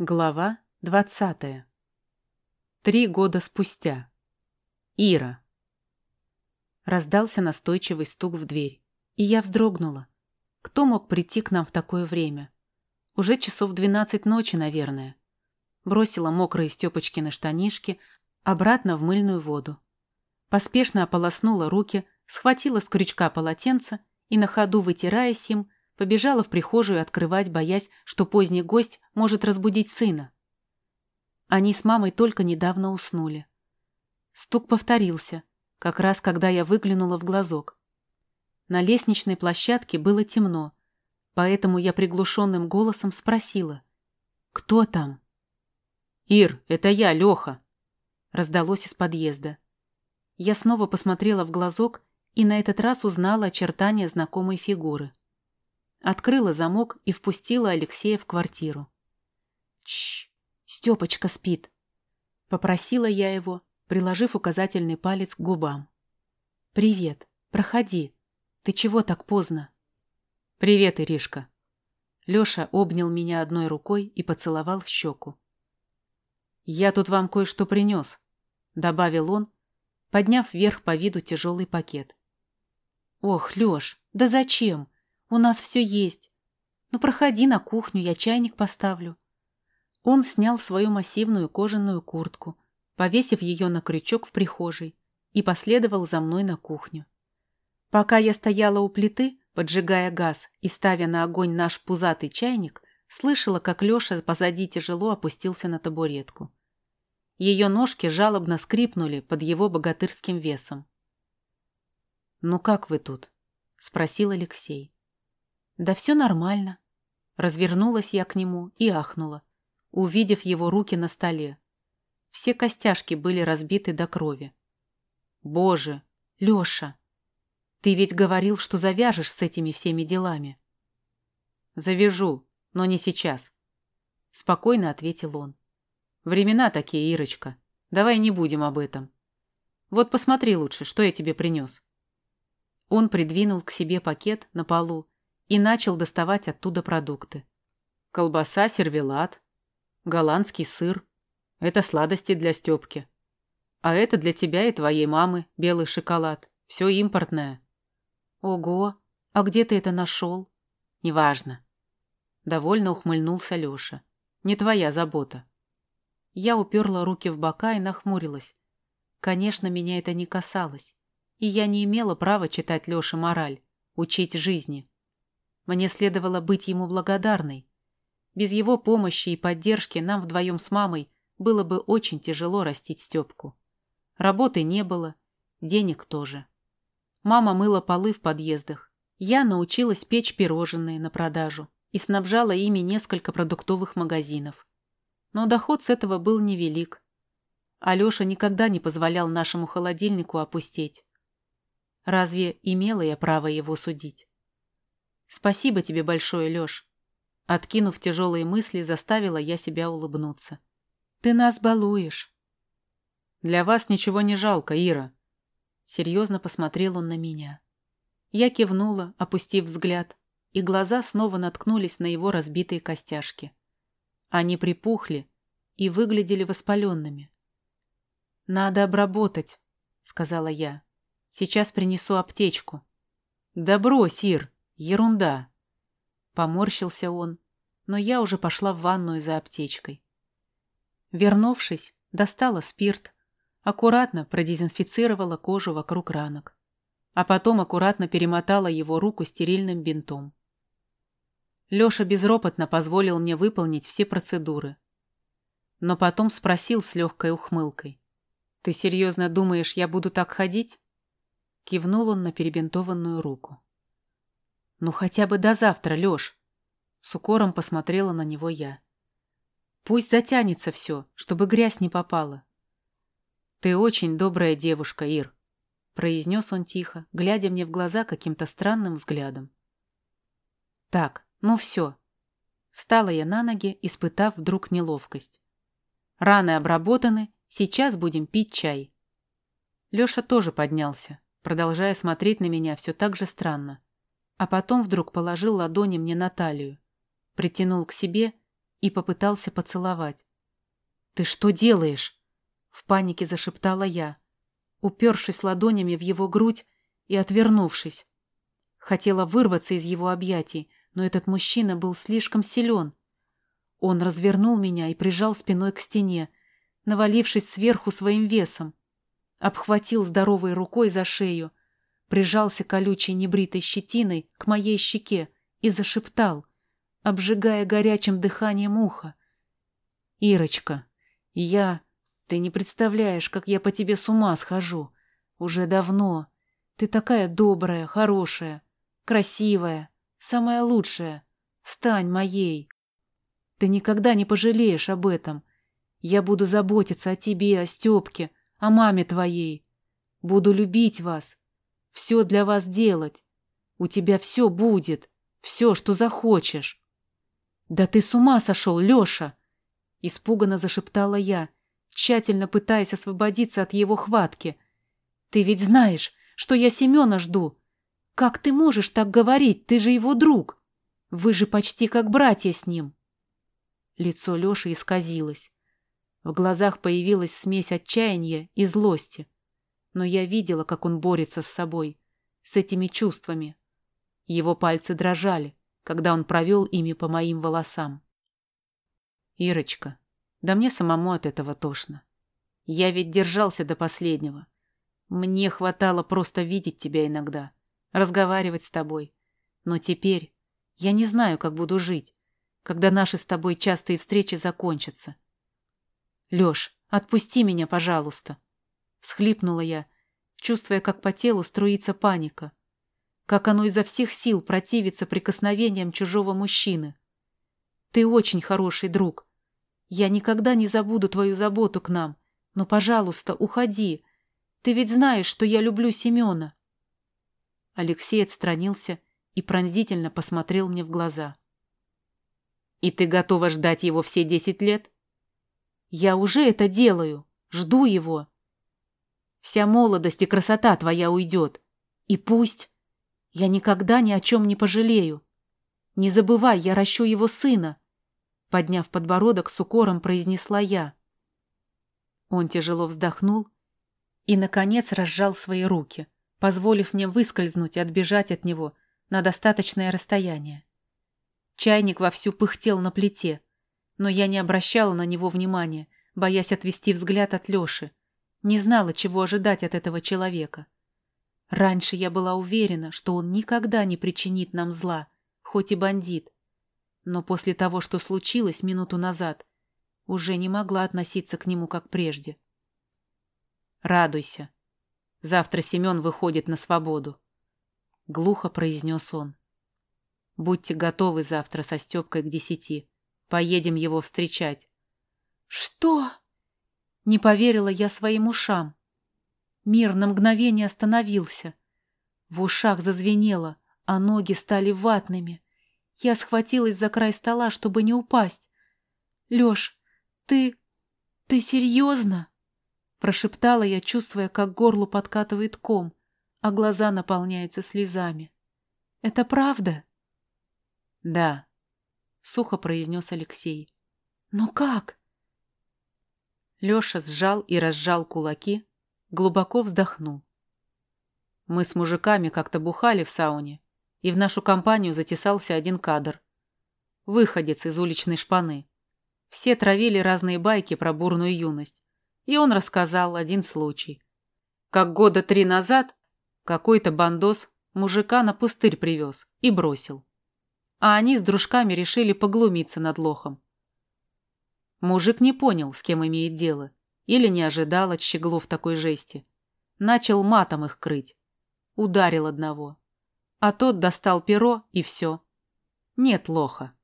Глава двадцатая. Три года спустя. Ира. Раздался настойчивый стук в дверь, и я вздрогнула. Кто мог прийти к нам в такое время? Уже часов двенадцать ночи, наверное. Бросила мокрые Степочкины штанишки обратно в мыльную воду. Поспешно ополоснула руки, схватила с крючка полотенце и на ходу, вытираясь им, Побежала в прихожую открывать, боясь, что поздний гость может разбудить сына. Они с мамой только недавно уснули. Стук повторился, как раз когда я выглянула в глазок. На лестничной площадке было темно, поэтому я приглушенным голосом спросила. «Кто там?» «Ир, это я, Леха!» раздалось из подъезда. Я снова посмотрела в глазок и на этот раз узнала очертания знакомой фигуры. Открыла замок и впустила Алексея в квартиру. Чш, Степочка спит. Попросила я его, приложив указательный палец к губам. Привет, проходи. Ты чего так поздно? Привет, Иришка. Леша обнял меня одной рукой и поцеловал в щеку. «Я тут вам кое-что принес», — добавил он, подняв вверх по виду тяжелый пакет. «Ох, Леш, да зачем? У нас все есть. Ну, проходи на кухню, я чайник поставлю. Он снял свою массивную кожаную куртку, повесив ее на крючок в прихожей, и последовал за мной на кухню. Пока я стояла у плиты, поджигая газ и ставя на огонь наш пузатый чайник, слышала, как Леша позади тяжело опустился на табуретку. Ее ножки жалобно скрипнули под его богатырским весом. «Ну как вы тут?» — спросил Алексей. Да все нормально. Развернулась я к нему и ахнула, увидев его руки на столе. Все костяшки были разбиты до крови. Боже, Леша, ты ведь говорил, что завяжешь с этими всеми делами. Завяжу, но не сейчас. Спокойно ответил он. Времена такие, Ирочка. Давай не будем об этом. Вот посмотри лучше, что я тебе принес. Он придвинул к себе пакет на полу и начал доставать оттуда продукты. Колбаса, сервелат, голландский сыр. Это сладости для Степки. А это для тебя и твоей мамы белый шоколад. Все импортное. Ого, а где ты это нашел? Неважно. Довольно ухмыльнулся Леша. Не твоя забота. Я уперла руки в бока и нахмурилась. Конечно, меня это не касалось. И я не имела права читать Леше мораль, учить жизни. Мне следовало быть ему благодарной. Без его помощи и поддержки нам вдвоем с мамой было бы очень тяжело растить Степку. Работы не было, денег тоже. Мама мыла полы в подъездах. Я научилась печь пирожные на продажу и снабжала ими несколько продуктовых магазинов. Но доход с этого был невелик. Алеша никогда не позволял нашему холодильнику опустеть. Разве имела я право его судить? Спасибо тебе большое, Лёш. Откинув тяжелые мысли, заставила я себя улыбнуться. Ты нас балуешь. Для вас ничего не жалко, Ира. Серьезно посмотрел он на меня. Я кивнула, опустив взгляд, и глаза снова наткнулись на его разбитые костяшки. Они припухли и выглядели воспаленными. «Надо обработать», — сказала я. «Сейчас принесу аптечку». «Да брось, Ир!» Ерунда. Поморщился он, но я уже пошла в ванную за аптечкой. Вернувшись, достала спирт, аккуратно продезинфицировала кожу вокруг ранок, а потом аккуратно перемотала его руку стерильным бинтом. Леша безропотно позволил мне выполнить все процедуры. Но потом спросил с легкой ухмылкой. «Ты серьезно думаешь, я буду так ходить?» Кивнул он на перебинтованную руку. «Ну хотя бы до завтра, Лёш!» С укором посмотрела на него я. «Пусть затянется все, чтобы грязь не попала». «Ты очень добрая девушка, Ир», — произнес он тихо, глядя мне в глаза каким-то странным взглядом. «Так, ну все». Встала я на ноги, испытав вдруг неловкость. «Раны обработаны, сейчас будем пить чай». Лёша тоже поднялся, продолжая смотреть на меня все так же странно а потом вдруг положил ладони мне на талию, притянул к себе и попытался поцеловать. «Ты что делаешь?» — в панике зашептала я, упершись ладонями в его грудь и отвернувшись. Хотела вырваться из его объятий, но этот мужчина был слишком силен. Он развернул меня и прижал спиной к стене, навалившись сверху своим весом. Обхватил здоровой рукой за шею, прижался колючей небритой щетиной к моей щеке и зашептал, обжигая горячим дыханием ухо. «Ирочка, я... Ты не представляешь, как я по тебе с ума схожу. Уже давно. Ты такая добрая, хорошая, красивая, самая лучшая. Стань моей. Ты никогда не пожалеешь об этом. Я буду заботиться о тебе, о Степке, о маме твоей. Буду любить вас, все для вас делать. У тебя все будет, все, что захочешь. Да ты с ума сошел, Леша! Испуганно зашептала я, тщательно пытаясь освободиться от его хватки. Ты ведь знаешь, что я Семена жду. Как ты можешь так говорить? Ты же его друг. Вы же почти как братья с ним. Лицо Леши исказилось. В глазах появилась смесь отчаяния и злости. Но я видела, как он борется с собой, с этими чувствами. Его пальцы дрожали, когда он провел ими по моим волосам. «Ирочка, да мне самому от этого тошно. Я ведь держался до последнего. Мне хватало просто видеть тебя иногда, разговаривать с тобой. Но теперь я не знаю, как буду жить, когда наши с тобой частые встречи закончатся. Лёш, отпусти меня, пожалуйста. Схлипнула я, чувствуя, как по телу струится паника. Как оно изо всех сил противится прикосновениям чужого мужчины. Ты очень хороший друг. Я никогда не забуду твою заботу к нам. Но, пожалуйста, уходи. Ты ведь знаешь, что я люблю Семена. Алексей отстранился и пронзительно посмотрел мне в глаза. «И ты готова ждать его все десять лет?» «Я уже это делаю. Жду его. Вся молодость и красота твоя уйдет. И пусть. Я никогда ни о чем не пожалею. Не забывай, я ращу его сына. Подняв подбородок, с укором произнесла я. Он тяжело вздохнул и, наконец, разжал свои руки, позволив мне выскользнуть и отбежать от него на достаточное расстояние. Чайник вовсю пыхтел на плите, но я не обращала на него внимания, боясь отвести взгляд от Лёши, не знала, чего ожидать от этого человека. Раньше я была уверена, что он никогда не причинит нам зла, хоть и бандит. Но после того, что случилось минуту назад, уже не могла относиться к нему как прежде. «Радуйся. Завтра Семен выходит на свободу», — глухо произнес он. «Будьте готовы завтра со Степкой к десяти. Поедем его встречать». «Что?» Не поверила я своим ушам. Мир на мгновение остановился. В ушах зазвенело, а ноги стали ватными. Я схватилась за край стола, чтобы не упасть. «Лёш, ты... ты серьезно?» Прошептала я, чувствуя, как горло подкатывает ком, а глаза наполняются слезами. «Это правда?» «Да», — сухо произнес Алексей. «Но как?» Леша сжал и разжал кулаки, глубоко вздохнул. Мы с мужиками как-то бухали в сауне, и в нашу компанию затесался один кадр. Выходец из уличной шпаны. Все травили разные байки про бурную юность, и он рассказал один случай. Как года три назад какой-то бандос мужика на пустырь привез и бросил. А они с дружками решили поглумиться над лохом. Мужик не понял, с кем имеет дело, или не ожидал от щеглов такой жести. Начал матом их крыть. Ударил одного. А тот достал перо, и все. Нет лоха.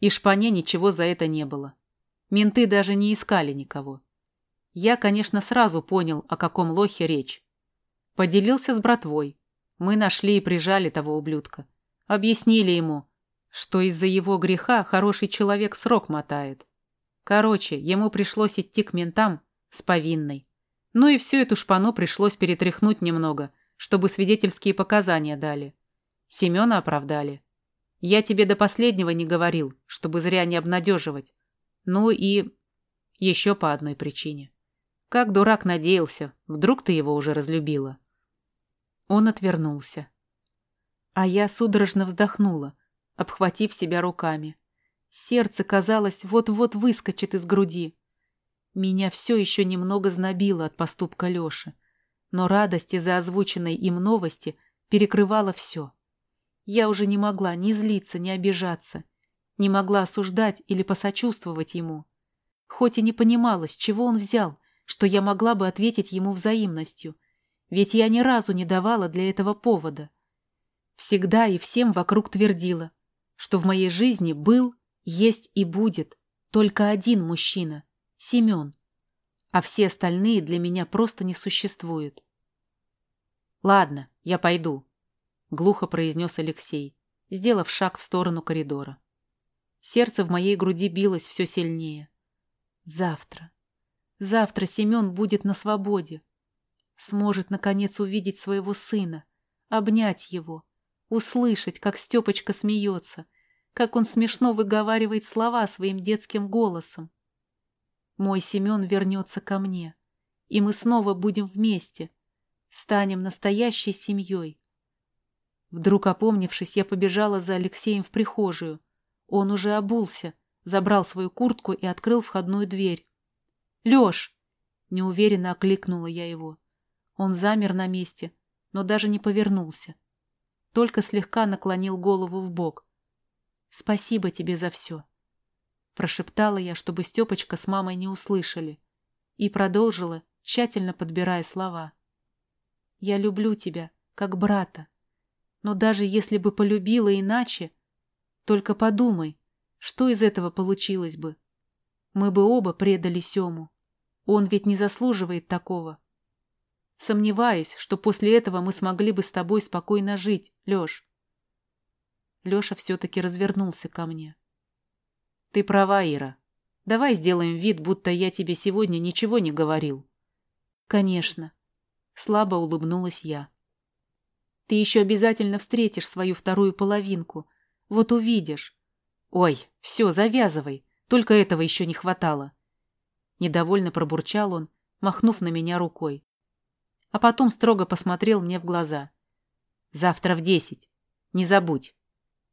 И шпане ничего за это не было. Менты даже не искали никого. Я, конечно, сразу понял, о каком лохе речь. Поделился с братвой. Мы нашли и прижали того ублюдка. Объяснили ему, что из-за его греха хороший человек срок мотает. Короче, ему пришлось идти к ментам с повинной. Ну и всю эту шпану пришлось перетряхнуть немного, чтобы свидетельские показания дали. Семена оправдали. Я тебе до последнего не говорил, чтобы зря не обнадеживать. Ну и еще по одной причине. Как дурак надеялся, вдруг ты его уже разлюбила. Он отвернулся. А я судорожно вздохнула, обхватив себя руками. Сердце, казалось, вот-вот выскочит из груди. Меня все еще немного знобило от поступка Леши, но радость из-за озвученной им новости перекрывала все. Я уже не могла ни злиться, ни обижаться, не могла осуждать или посочувствовать ему. Хоть и не понимала, с чего он взял, что я могла бы ответить ему взаимностью, ведь я ни разу не давала для этого повода. Всегда и всем вокруг твердила, что в моей жизни был, есть и будет только один мужчина — Семен, а все остальные для меня просто не существуют. «Ладно, я пойду», — глухо произнес Алексей, сделав шаг в сторону коридора. Сердце в моей груди билось все сильнее. Завтра. Завтра Семен будет на свободе. Сможет, наконец, увидеть своего сына, обнять его, услышать, как Степочка смеется, как он смешно выговаривает слова своим детским голосом. Мой Семен вернется ко мне, и мы снова будем вместе, станем настоящей семьей. Вдруг опомнившись, я побежала за Алексеем в прихожую. Он уже обулся, забрал свою куртку и открыл входную дверь. «Лёш!» — неуверенно окликнула я его. Он замер на месте, но даже не повернулся. Только слегка наклонил голову в бок. «Спасибо тебе за все!» Прошептала я, чтобы Степочка с мамой не услышали, и продолжила, тщательно подбирая слова. «Я люблю тебя, как брата, но даже если бы полюбила иначе, только подумай, что из этого получилось бы. Мы бы оба предали Сему. Он ведь не заслуживает такого. Сомневаюсь, что после этого мы смогли бы с тобой спокойно жить, Лёш. Лёша все-таки развернулся ко мне. Ты права, Ира. Давай сделаем вид, будто я тебе сегодня ничего не говорил. Конечно. Слабо улыбнулась я. Ты еще обязательно встретишь свою вторую половинку. Вот увидишь. Ой, все, завязывай. Только этого еще не хватало. Недовольно пробурчал он, махнув на меня рукой. А потом строго посмотрел мне в глаза. Завтра в десять. Не забудь.